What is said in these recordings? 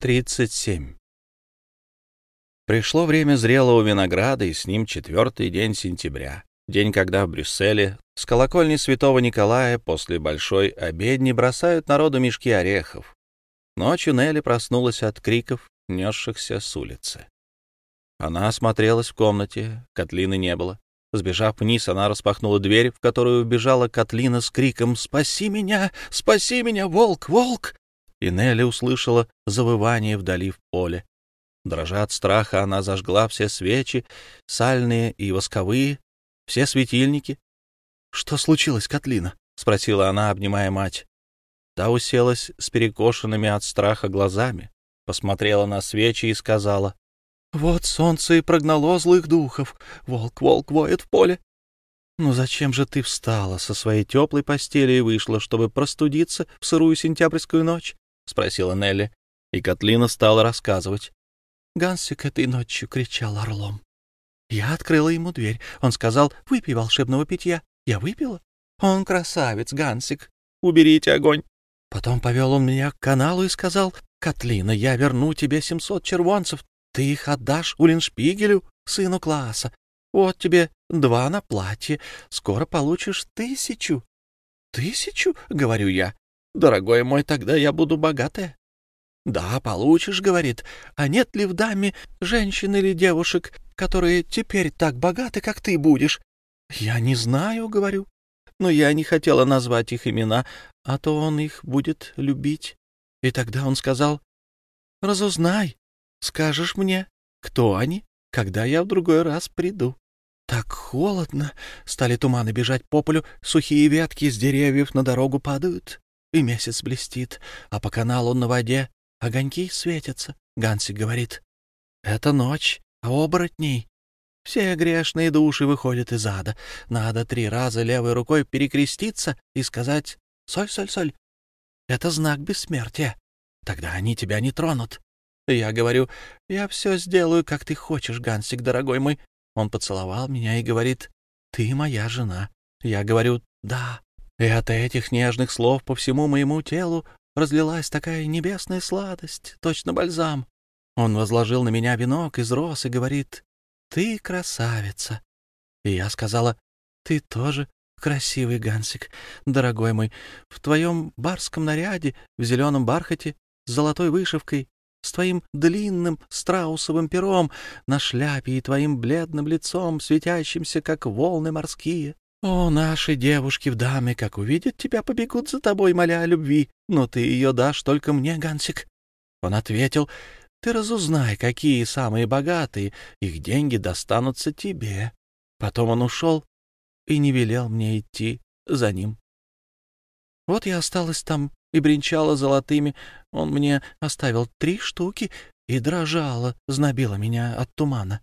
37. Пришло время зрелого винограда, и с ним четвертый день сентября, день, когда в Брюсселе с колокольни святого Николая после большой обедни бросают народу мешки орехов. Ночью Нелли проснулась от криков, несшихся с улицы. Она осмотрелась в комнате, Котлины не было. Сбежав вниз, она распахнула дверь, в которую вбежала Котлина с криком «Спаси меня! Спаси меня, волк! Волк!» И Нелли услышала завывание вдали в поле. Дрожа от страха, она зажгла все свечи, сальные и восковые, все светильники. — Что случилось, Котлина? — спросила она, обнимая мать. Та уселась с перекошенными от страха глазами, посмотрела на свечи и сказала. — Вот солнце и прогнало злых духов. Волк, волк воет в поле. — Ну зачем же ты встала со своей теплой постели и вышла, чтобы простудиться в сырую сентябрьскую ночь? — спросила Нелли, и Котлина стала рассказывать. Гансик этой ночью кричал орлом. Я открыла ему дверь. Он сказал, выпей волшебного питья. Я выпила. Он красавец, Гансик. Уберите огонь. Потом повел он меня к каналу и сказал, «Котлина, я верну тебе семьсот червонцев. Ты их отдашь Улиншпигелю, сыну класса. Вот тебе два на платье. Скоро получишь тысячу». «Тысячу?» — говорю я. Дорогой мой, тогда я буду богатая. Да, получишь, говорит. А нет ли в даме женщин или девушек, которые теперь так богаты, как ты будешь? Я не знаю, говорю. Но я не хотела назвать их имена, а то он их будет любить. И тогда он сказал, разузнай, скажешь мне, кто они, когда я в другой раз приду. Так холодно, стали туманы бежать по полю, сухие ветки с деревьев на дорогу падают и месяц блестит, а по каналу на воде огоньки светятся. Гансик говорит, это ночь, а оборотней. Все грешные души выходят из ада. Надо три раза левой рукой перекреститься и сказать «Соль-соль-соль». Это знак бессмертия. Тогда они тебя не тронут. Я говорю, я все сделаю, как ты хочешь, Гансик, дорогой мой. Он поцеловал меня и говорит, ты моя жена. Я говорю, да. И от этих нежных слов по всему моему телу разлилась такая небесная сладость, точно бальзам. Он возложил на меня венок из роз и говорит, «Ты красавица». И я сказала, «Ты тоже красивый, Гансик, дорогой мой, в твоем барском наряде, в зеленом бархате, с золотой вышивкой, с твоим длинным страусовым пером на шляпе и твоим бледным лицом, светящимся, как волны морские. О, наши девушки в даме, как увидят тебя, побегут за тобой, моля о любви, но ты ее дашь только мне, Гансик. Он ответил, ты разузнай, какие самые богатые, их деньги достанутся тебе. Потом он ушел и не велел мне идти за ним. Вот я осталась там и бренчала золотыми. Он мне оставил три штуки и дрожала, знобила меня от тумана.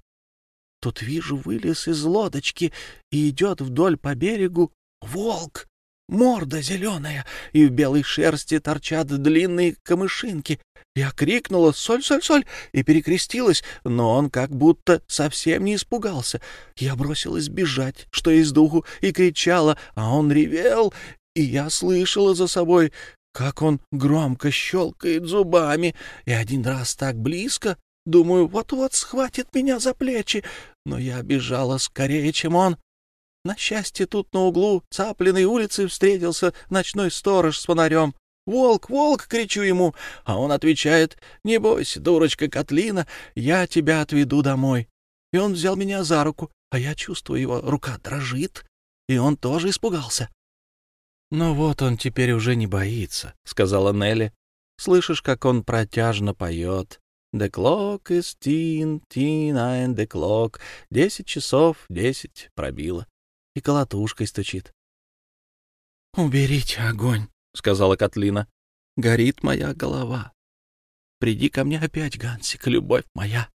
Тут вижу, вылез из лодочки и идет вдоль по берегу волк. Морда зеленая, и в белой шерсти торчат длинные камышинки. Я крикнула «Соль, соль, соль!» и перекрестилась, но он как будто совсем не испугался. Я бросилась бежать, что из духу, и кричала, а он ревел, и я слышала за собой, как он громко щелкает зубами, и один раз так близко, думаю, вот-вот схватит меня за плечи, но я бежала скорее, чем он. На счастье, тут на углу Цаплиной улицы встретился ночной сторож с фонарем. «Волк, волк!» — кричу ему, а он отвечает, «Не бойся, дурочка Котлина, я тебя отведу домой». И он взял меня за руку, а я чувствую, его рука дрожит, и он тоже испугался. «Ну вот он теперь уже не боится», — сказала Нелли. «Слышишь, как он протяжно поет? The clock is teen, teen and the clock. Десять часов, десять пробило. И колотушкой стучит. — Уберите огонь, — сказала Котлина. — Горит моя голова. Приди ко мне опять, Гансик, любовь моя.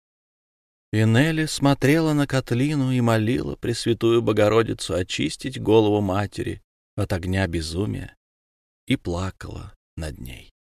И Нелли смотрела на Котлину и молила Пресвятую Богородицу очистить голову матери от огня безумия и плакала над ней.